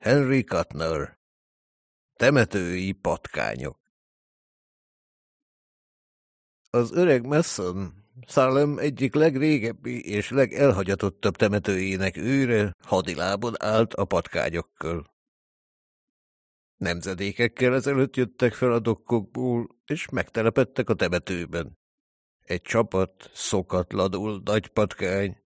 Henry Kuttner Temetői patkányok Az öreg Messon, Salem egyik legrégebbi és legelhagyatottabb temetőjének őre hadilábon állt a patkányokkal. Nemzedékekkel ezelőtt jöttek fel a dokkokból, és megtelepettek a temetőben. Egy csapat szokatlanul nagy patkány,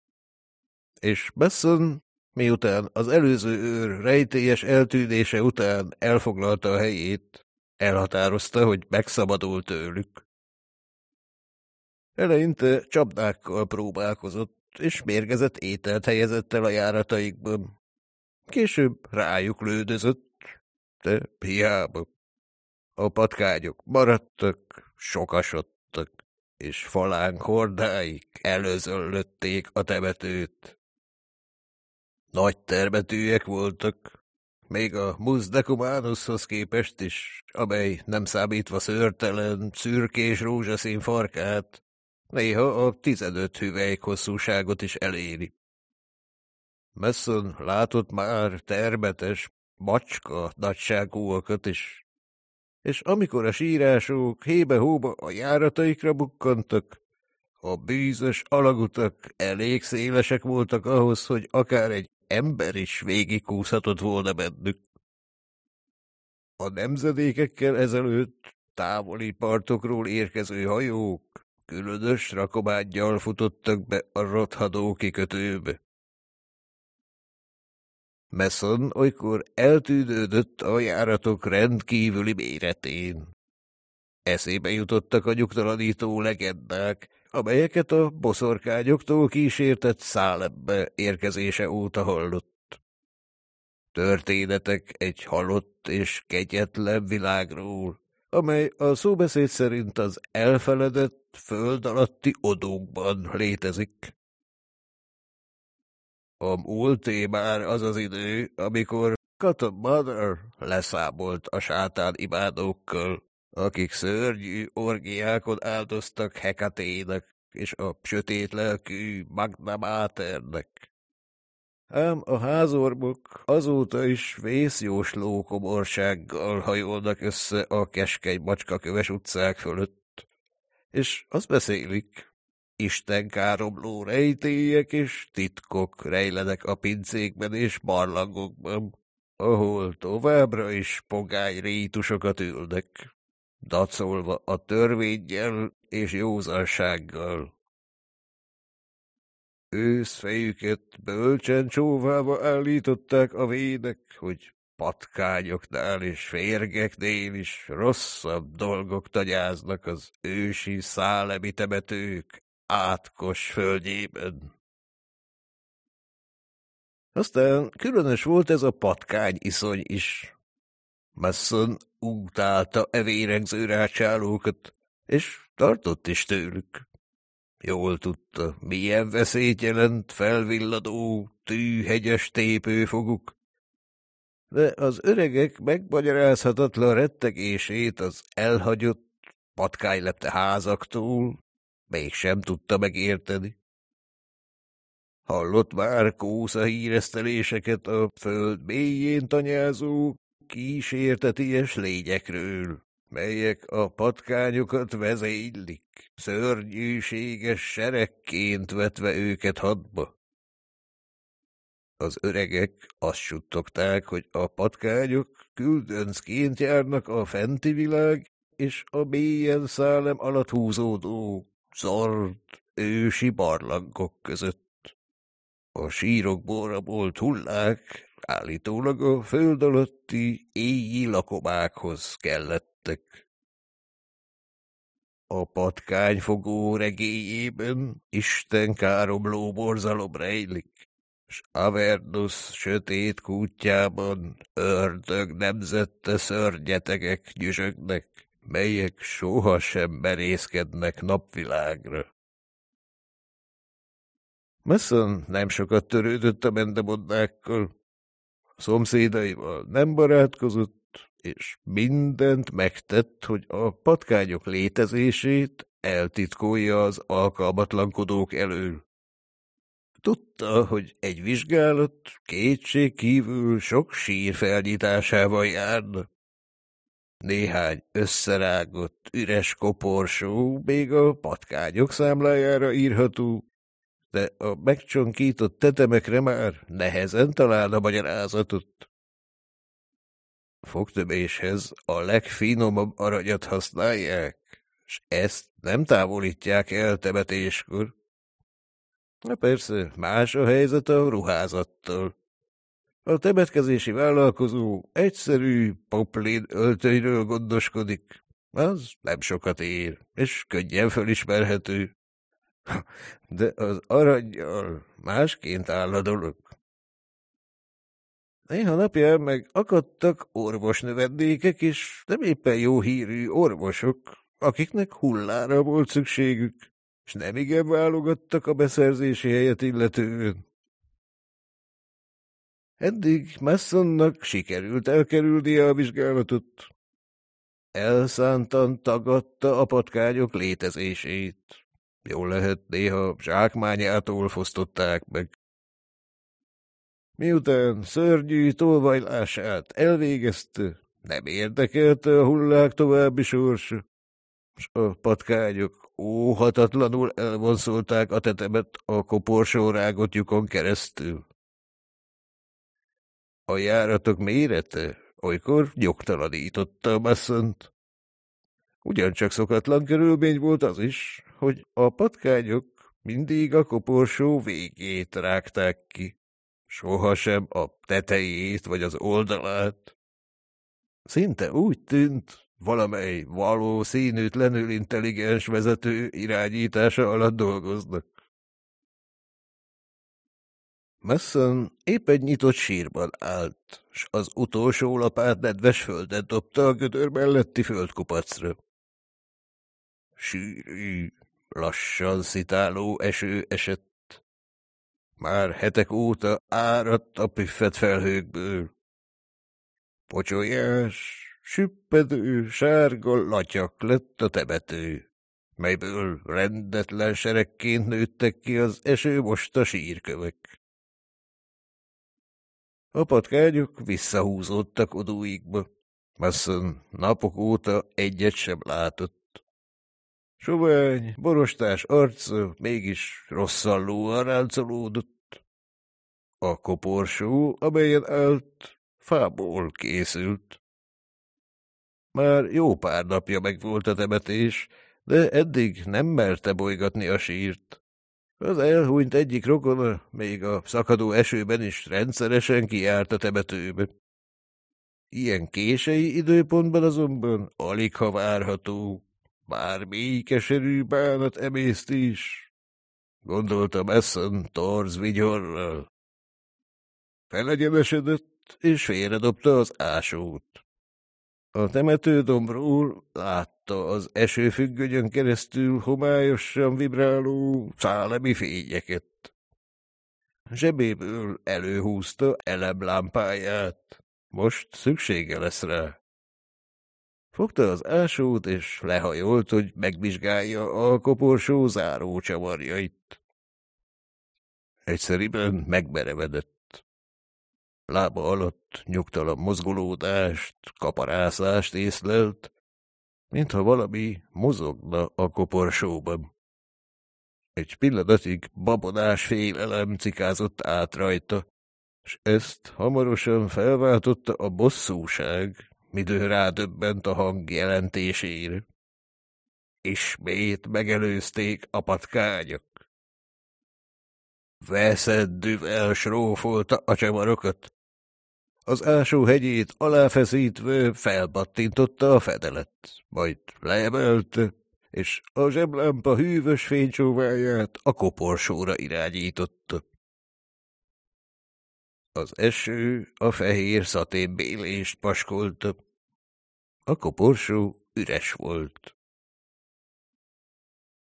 és Besson Miután az előző őr rejtélyes eltűnése után elfoglalta a helyét, elhatározta, hogy megszabadul tőlük. Eleinte csapdákkal próbálkozott, és mérgezett ételt helyezett el a járataikban. Később rájuk lődözött, de hiába. A patkányok maradtak, sokasodtak, és falánk hordáik előzöllötték a temetőt. Nagy termetűek voltak, még a Musdecumanushoz képest is, amely nem számítva szőrtelen, szürkés rózsaszín farkát, néha a tizenöt hüvelyk hosszúságot is eléri. Messon látott már termetes, macska nagyságúakat is, és amikor a sírások hébe-hóba a járataikra bukkantak, a bűzös alagutak elég szélesek voltak ahhoz, hogy akár egy ember is végigkúszhatott volna bennük. A nemzedékekkel ezelőtt távoli partokról érkező hajók különös rakománnyal futottak be a rothadó kikötőbe. Messon olykor eltűnődött a járatok rendkívüli méretén. Eszébe jutottak a nyugtalanító legendák, amelyeket a boszorkányoktól kísértett szállebbe érkezése óta hallott. Történetek egy halott és kegyetlen világról, amely a szóbeszéd szerint az elfeledett föld alatti odókban létezik. A múlté már az az idő, amikor Cotton Mother leszámolt a sátán imádókkal, akik szörnyű orgiákon áldoztak Hekatének és a sötét lelkű Magna Maternek. Ám a házormok azóta is vészjósló komorsággal hajolnak össze a keskeny macskaköves utcák fölött, és azt beszélik, Isten káromló rejtélyek és titkok rejlenek a pincékben és barlangokban, ahol továbbra is pogány rétusokat ülnek dacolva a törvényjel és józansággal. Őszfejüket bölcsen csóvába állították a védek, hogy patkányoknál és férgeknél is rosszabb dolgok tagyáznak az ősi szálemi temetők átkos földjében. Aztán különös volt ez a patkány iszony is. Masson utálta e véregző rácsálókat, és tartott is tőlük. Jól tudta, milyen veszélyt jelent felvilladó, tűhegyes tépőfoguk. De az öregek megmagyarázhatatlan rettegését az elhagyott, patkánylepte házaktól mégsem tudta megérteni. Hallott már kósza híreszteléseket a föld mélyén tanyázó, kísérteties lényekről, melyek a patkányokat vezénylik, szörnyűséges seregként vetve őket hadba. Az öregek azt suttogták, hogy a patkányok küldöncként járnak a fenti világ és a mélyen szálem alatt húzódó, zord, ősi barlangok között. A sírokból rabolt hullák állítólag a föld alatti éjjé lakomákhoz kellettek. A patkányfogó regéjében Isten káromló borzalom rejlik, s Avernus sötét kútjában ördög nemzette szörnyetegek nyüzsögnek, melyek sohasem merészkednek napvilágra. Messon nem sokat törődött a mendebondákkal, szomszédaival nem barátkozott, és mindent megtett, hogy a patkányok létezését eltitkolja az alkalmatlankodók elől. Tudta, hogy egy vizsgálat kétség kívül sok sír felnyitásával járna. Néhány összerágott, üres koporsó még a patkányok számlájára írható, de a megcsonkított tetemekre már nehezen találna magyarázatot. Fogtöméshez a legfinomabb aranyat használják, s ezt nem távolítják el temetéskor. Na persze, más a helyzet a ruházattal. A temetkezési vállalkozó egyszerű poplin öltönyről gondoskodik. Az nem sokat ér, és könnyen fölismerhető. De az aranyjal másként áll a dolog. Néha napján meg akadtak orvosnövendékek, és nem éppen jó hírű orvosok, akiknek hullára volt szükségük, és nem igen válogattak a beszerzési helyet illetően. Eddig Massonnak sikerült elkerülnie a vizsgálatot. Elszántan tagadta a patkányok létezését. Jól lehet, néha zsákmányától fosztották meg. Miután szörnyű tolvajlását elvégezte, nem érdekelte a hullák további sorsa, s a patkányok óhatatlanul elvonszolták a tetemet a koporsó rágott lyukon keresztül. A járatok mérete olykor nyugtalanította a masszont. Ugyancsak szokatlan körülmény volt az is, hogy a patkányok mindig a koporsó végét rágták ki, sohasem a tetejét vagy az oldalát. Szinte úgy tűnt, valamely valószínűtlenül intelligens vezető irányítása alatt dolgoznak. Messon épp egy nyitott sírban állt, s az utolsó lapát nedves földet dobta a gödör melletti földkupacra. Sűrű, lassan szitáló eső esett. Már hetek óta áradt a püffet felhőkből. Pocsolyás, süppedő, sárga latyak lett a temető, melyből rendetlen seregként nőttek ki az eső mosta sírkövek. A patkányok visszahúzódtak odúikba. Mason napok óta egyet sem látott. Sovány, borostás arca mégis rosszallóan ráncolódott. A koporsó, amelyen állt, fából készült. Már jó pár napja megvolt a temetés, de eddig nem merte bolygatni a sírt. Az elhúnyt egyik rokona még a szakadó esőben is rendszeresen kiárt a temetőbe. Ilyen kései időpontban azonban alig ha várható, bármi keserű bánat emésztés, gondolta Messon torz vigyorral. Felegyenesedett, és félredobta az ásót. A temetődombról látta az esőfüggönyön keresztül homályosan vibráló szálemi fényeket. Zsebéből előhúzta elemlámpáját. Most szüksége lesz rá. Fogta az ásót, és lehajolt, hogy megvizsgálja a koporsó záró csavarjait. Egyszerűen megberevedett lába alatt nyugtalan mozgolódást, kaparászást észlelt, mintha valami mozogna a koporsóban. Egy pillanatig babonás félelem cikázott át rajta, s ezt hamarosan felváltotta a bosszúság, midő rádöbbent a hang jelentésére. Ismét megelőzték a patkányok. Veszett düv elsrófolta a csamarokat, az ásó hegyét aláfeszítve felbattintotta a fedelet, majd leemelte, és a zseblámpa hűvös fénycsóváját a koporsóra irányította. Az eső a fehér szaténbélést paskolta. A koporsó üres volt.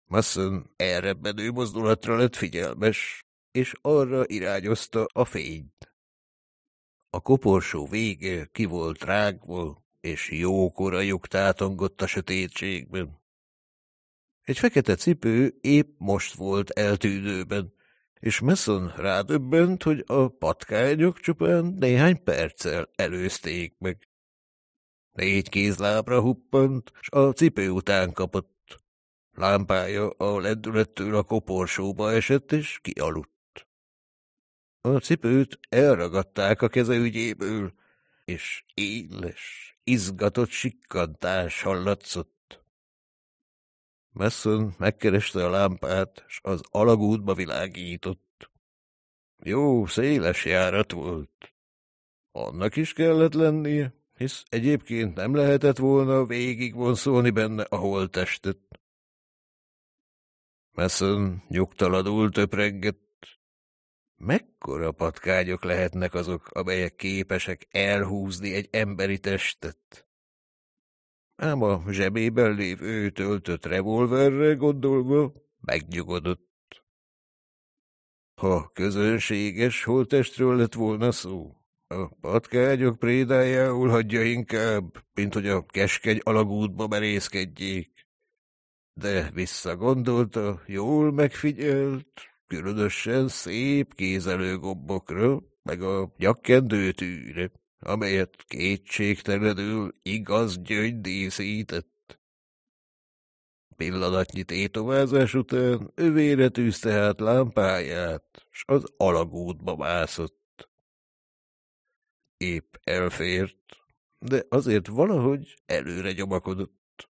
Masson elrebbenő mozdulatra lett figyelmes, és arra irányozta a fényt. A koporsó vége ki volt rágva, és jókora lyuk tátongott a sötétségben. Egy fekete cipő épp most volt eltűnőben, és Messon rádöbbent, hogy a patkányok csupán néhány perccel előzték meg. Négy kézlábra huppant, s a cipő után kapott. Lámpája a lendülettől a koporsóba esett, és kialudt. A cipőt elragadták a keze ügyéből, és éles, izgatott sikkantás hallatszott. Messon megkereste a lámpát, s az alagútba világított. Jó, széles járat volt. Annak is kellett lennie, hisz egyébként nem lehetett volna végigvonszolni benne a holttestet. Messon nyugtalanul töprengett. Mekkora patkányok lehetnek azok, amelyek képesek elhúzni egy emberi testet? Ám a zsebében lévő töltött revolverre gondolva megnyugodott. Ha közönséges holtestről lett volna szó, a patkányok prédájául hagyja inkább, mint hogy a keskeny alagútba merészkedjék de visszagondolta, jól megfigyelt, különösen szép kézelőgombokra, meg a nyakkendőtűre, amelyet kétségtelenül igaz gyöngy díszített. Pillanatnyi tétovázás után övére tűzte hát lámpáját, s az alagútba mászott. Épp elfért, de azért valahogy előre gyomakodott.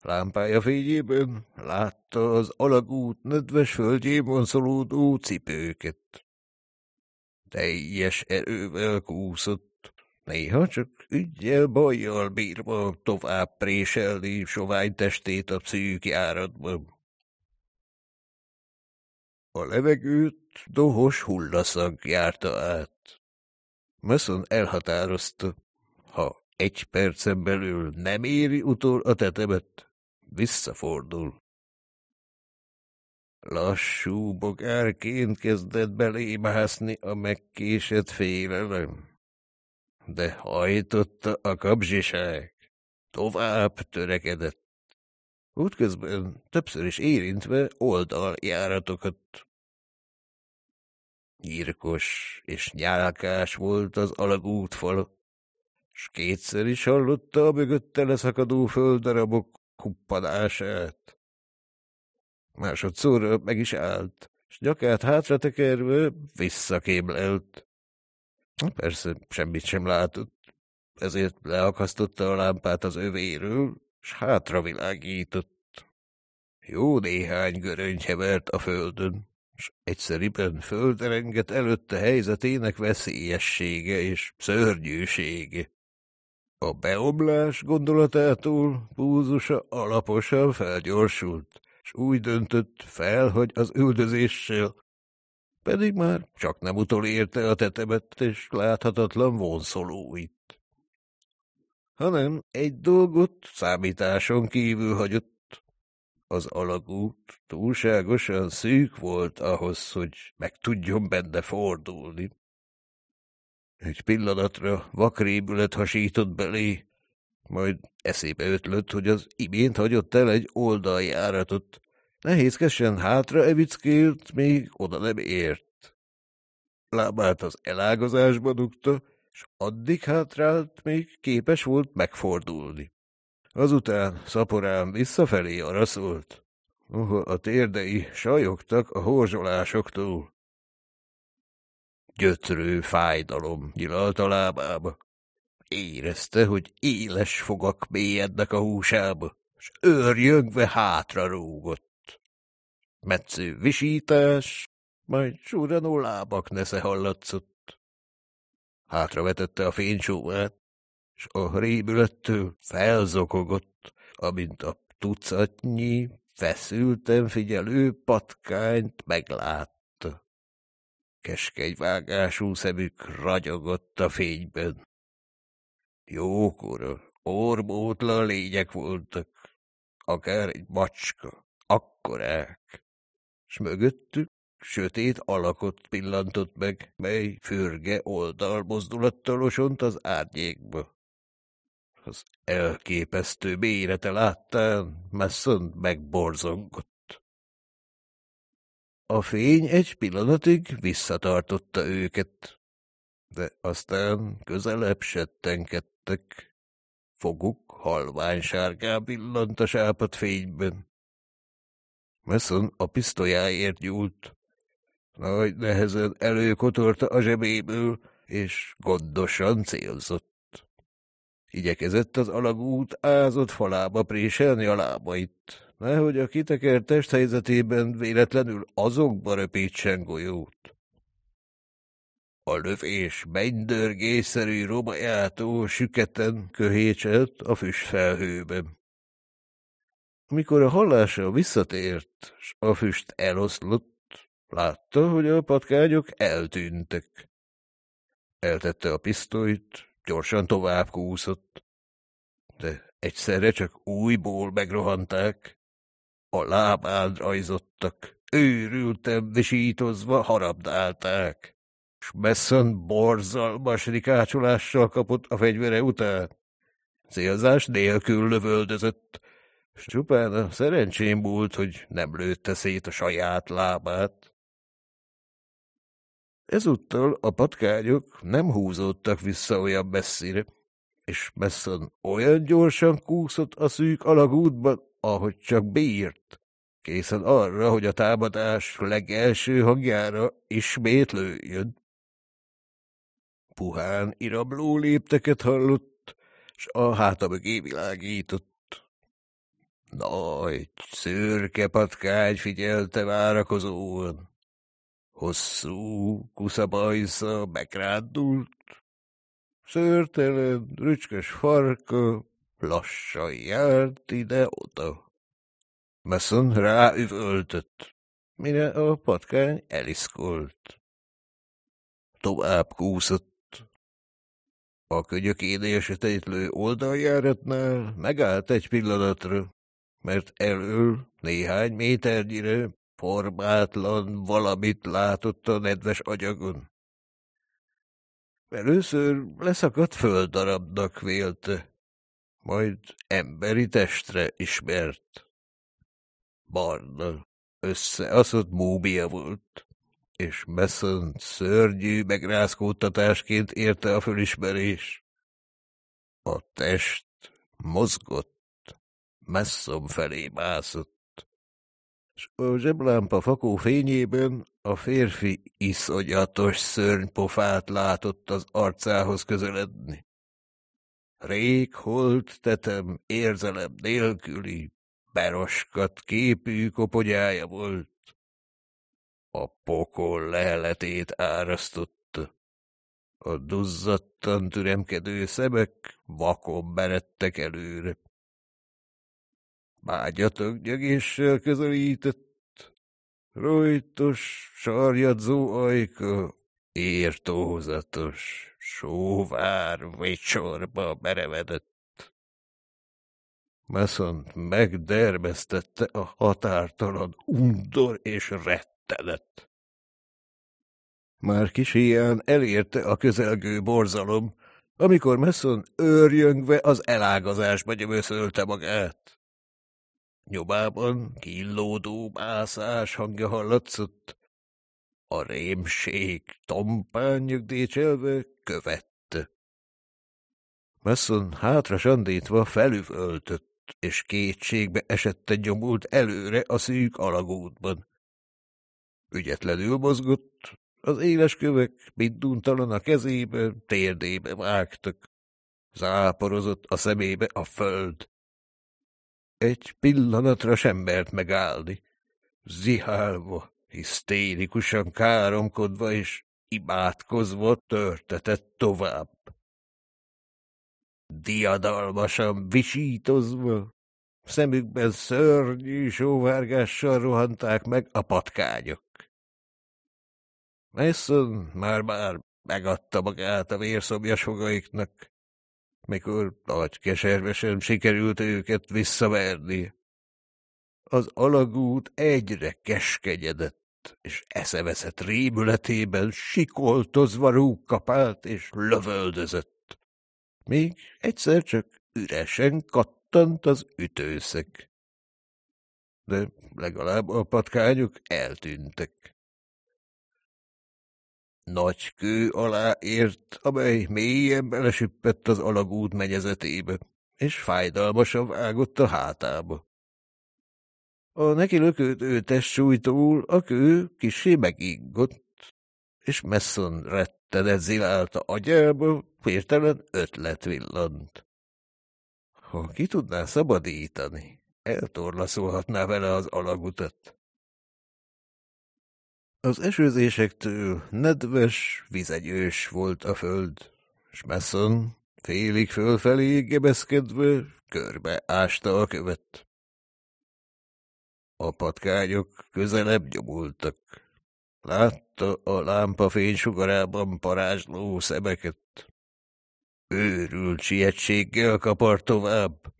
Lámpája fényében látta az alagút nedves földjén vonszolódó cipőket. Teljes erővel kúszott, néha csak ügyel bajjal bírva tovább préselni sovány testét a szűk járatban. A levegőt dohos hullaszag járta át. Mason elhatározta, ha egy percen belül nem éri utol a tetemet, visszafordul. Lassú bogárként kezdett belébászni a megkésett félelem. De hajtotta a kapzsiság. Tovább törekedett. Útközben többször is érintve oldaljáratokat. Nyírkos és nyálkás volt az alagútfal, s kétszer is hallotta a mögötte leszakadó földdarabok kuppadását. Másodszor meg is állt, és nyakát hátra tekerve visszakéblelt. Persze semmit sem látott, ezért leakasztotta a lámpát az övéről, s hátra világított. Jó néhány göröngy hevert a földön, s egyszeriben földrengett előtte helyzetének veszélyessége és szörnyűsége. A beomlás gondolatától búzusa alaposan felgyorsult, s úgy döntött fel, hogy az üldözéssel, pedig már csak nem utol érte a tetemet és láthatatlan vonszolóit. Hanem egy dolgot számításon kívül hagyott. Az alagút túlságosan szűk volt ahhoz, hogy meg tudjon benne fordulni. Egy pillanatra vakrémület hasított belé, majd eszébe ötlött, hogy az imént hagyott el egy oldaljáratot. Nehézkesen hátra evickélt, még oda nem ért. Lábát az elágazásba dugta, s addig hátrált, még képes volt megfordulni. Azután szaporán visszafelé araszolt. Oha, a térdei sajogtak a horzsolásoktól. Gyötrő fájdalom nyilalt a lábába. Érezte, hogy éles fogak mélyednek a húsába, s őrjöngve hátra rúgott. Metsző visítás, majd surranó lábak nesze hallatszott. Hátravetette a fénycsóvát, s a rémülettől felzokogott, amint a tucatnyi, feszülten figyelő patkányt meglát. Keskeny vágású szemük ragyogott a fényben. Jókora, ormótlan lények voltak, akár egy macska, akkorák, s mögöttük sötét alakot pillantott meg, mely fürge oldal mozdulattal osont az árnyékba. Az elképesztő mérete láttán Messon megborzongott. A fény egy pillanatig visszatartotta őket, de aztán közelebb settenkedtek. Foguk halványsárgán villant a sápat fényben. Messon a pisztolyáért nyúlt. Nagy nehezen előkotorta a zsebéből, és gondosan célzott. Igyekezett az alagút ázott falába préselni a lábait, nehogy a kitekert test helyzetében véletlenül azokba röpítsen golyót. A lövés mennydörgésszerű robajától süketen köhécselt a füstfelhőben. Amikor a hallása visszatért, s a füst eloszlott, látta, hogy a patkányok eltűntek. Eltette a pisztolyt, gyorsan tovább kúszott, de egyszerre csak újból megrohanták. A lábán rajzottak, őrültem visítozva harabdálták, Besson borzalmas rikácsolással kapott a fegyvere után. Célzás nélkül lövöldözött, s csupán a szerencsém múlt, hogy nem lőtte szét a saját lábát. Ezúttal a patkányok nem húzódtak vissza olyan messzire, és Messon olyan gyorsan kúszott a szűk alagútban, ahogy csak bírt, készen arra, hogy a támadás legelső hangjára ismét lőjön. Puhán irabló lépteket hallott, s a háta mögé világított. Nagy, szürke patkány figyelte várakozóan. Hosszú, kuszabajsza megrándult, szőrtelen, rücskös farka lassan járt ide-oda. Messon ráüvöltött, mire a patkány eliszkolt. Tovább kúszott. A könyökénél sötétlő oldaljáratnál megállt egy pillanatra, mert elől néhány méternyire formátlan valamit látott a nedves agyagon. Először leszakadt földdarabnak vélte, majd emberi testre ismert. Barna, összeaszott múbia volt, és Messon szörnyű megrázkódtatásként érte a fölismerés. A test mozgott, messzom felé mászott, s a zseblámpa fakó fényében a férfi iszonyatos szörnypofát látott az arcához közeledni. Rég holt tetem érzelem nélküli, beroskat képű koponyája volt. A pokol leheletét árasztotta. A duzzadtan türemkedő szemek vakon meredtek előre. Vágyatok nyögéssel közelített, rojtos, sarjadzó ajka, értózatos, sóvár vicsorba merevedett. Mason megdermesztette a határtalan undor és rettenet. Már kis ilyen elérte a közelgő borzalom, amikor Messon őrjöngve az elágazásba gyömöszölte magát. Nyomában killódó mászás hangja hallatszott. A rémség tompán nyugdícselve követte. Messon hátra sandítva felüvöltött, és kétségbe esette gyomult előre a szűk alagútban. Ügyetlenül mozgott, az éles kövek minduntalan a kezébe, térdébe vágtak. Záporozott a szemébe a föld. Egy pillanatra sem mert megállni. Zihálva, hisztérikusan káromkodva és imádkozva törtetett tovább. Diadalmasan visítozva, szemükben szörnyű sóvárgással rohanták meg a patkányok. Mason már-már megadta magát a vérszomjas fogaiknak mikor nagy keservesen sikerült őket visszaverni. Az alagút egyre keskegyedett, és eszeveszett rémületében sikoltozva rúgkapált és lövöldözött. Még egyszer csak üresen kattant az ütőszeg. de legalább a patkányok eltűntek. Nagy kő alá ért, amely mélyen belesüppett az alagút menyezetébe, és fájdalmasan vágott a hátába. A neki lökődő testsúlytól a kő kisé megingott, és messzon rettenet zilálta agyába, hirtelen ötlet villant. Ha ki tudná szabadítani, eltorlaszolhatná vele az alagutat. Az esőzésektől nedves, vizegyős volt a föld, s messzon, félig fölfelé gebeszkedve, körbe ásta a követ. A patkányok közelebb nyomultak. Látta a lámpa fénysugarában parázsló szemeket. Őrült sietséggel kapar tovább.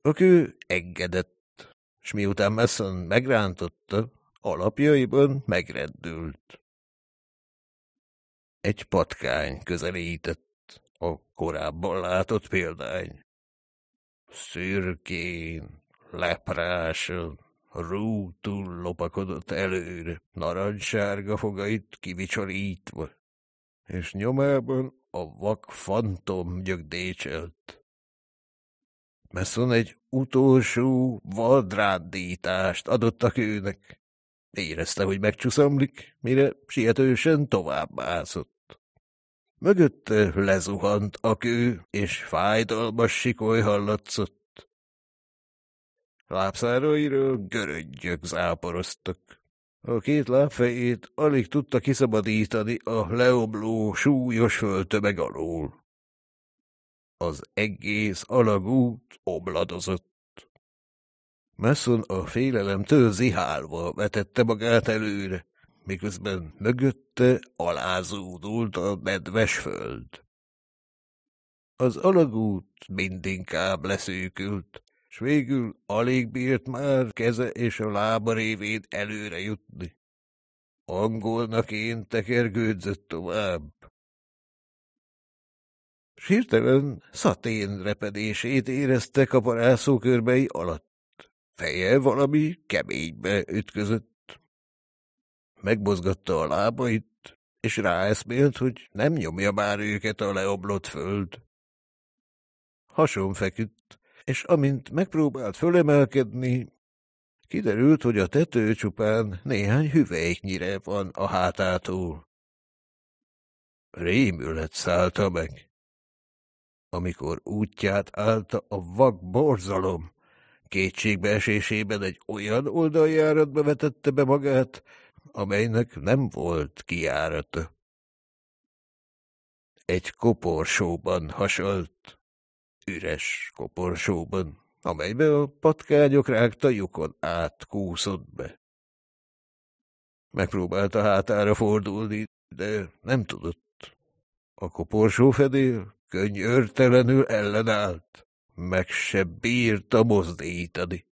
A kő engedett, s miután Messon megrántotta, alapjaiban megreddült. Egy patkány közelített, a korábban látott példány. Szürkén, leprásan, rútul lopakodott előre, narancssárga fogait kivicsorítva, és nyomában a vak fantom gyögdécselt. Messon egy utolsó vadráddítást adott a kőnek. Érezte, hogy megcsuszamlik, mire sietősen továbbmászott. Mögötte lezuhant a kő, és fájdalmas sikoly hallatszott. Lábszárairól göröngyök záporoztak. A két lábfejét alig tudta kiszabadítani a leobló súlyos földtömeg alól. Az egész alagút obladozott. Messon a félelemtől zihálva vetette magát előre, miközben mögötte alázódult a nedves föld. Az alagút mindinkább leszűkült, s végül alig bírt már keze és a lába révén előre jutni. Angolnak én tekergődzött tovább. S hirtelen szatén repedését érezte kaparászókörbei alatt. Feje valami keménybe ütközött. Megmozgatta a lábait, és ráeszmélt, hogy nem nyomja már őket a leoblott föld. Hason feküdt, és amint megpróbált fölemelkedni, kiderült, hogy a tető csupán néhány hüvelyknyire van a hátától. Rémület szállta meg. Amikor útját állta a vak borzalom, kétségbeesésében egy olyan oldaljáratba vetette be magát, amelynek nem volt kiárata. Egy koporsóban hasalt üres koporsóban, amelybe a patkányok rágta lyukon át kúszott be. Megpróbálta hátára fordulni, de nem tudott. A koporsó fedél könyörtelenül ellenállt, meg se bírta mozdítani.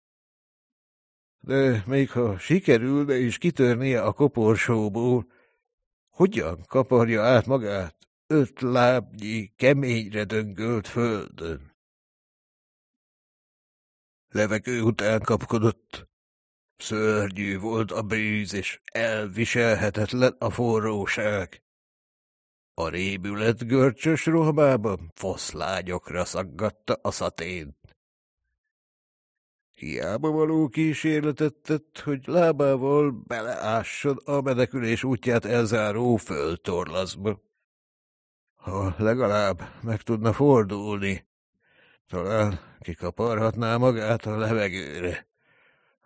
De még ha sikerülne is kitörnie a koporsóból, hogyan kaparja át magát öt lábnyi, keményre döngölt földön. Levegő után kapkodott. Szörnyű volt a bűz, és elviselhetetlen a forróság. A rébület görcsös rohamában foszlányokra szaggatta a szatént. Hiába való kísérletet tett, hogy lábával beleásson a menekülés útját elzáró földtorlaszba. Ha legalább meg tudna fordulni, talán kikaparhatná magát a levegőre.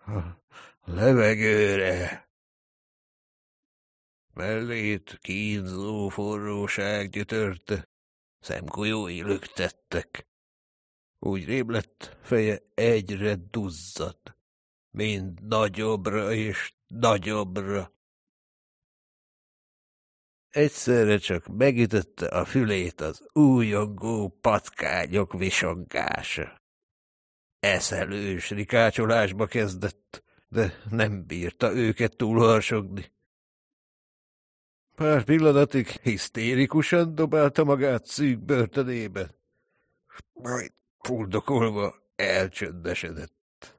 A levegőre. Mellét kínzó forróság gyötörte, szemkolyói löktettek. Úgy rém lett, feje egyre duzzadt, mind nagyobbra és nagyobbra. Egyszerre csak megütötte a fülét az újongó patkányok visongása. Eszelős rikácsolásba kezdett, de nem bírta őket túlharsogni. Pár pillanatig hisztérikusan dobálta magát szűk börtönébe, majd fuldokolva elcsöndesedett.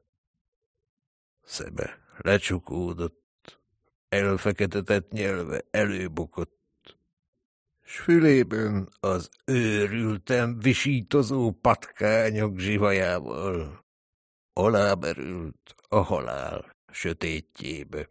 Szeme lecsukódott, elfeketetett nyelve előbukott, s fülében az őrültem visítozó patkányok zsivajával aláberült a halál sötétjébe.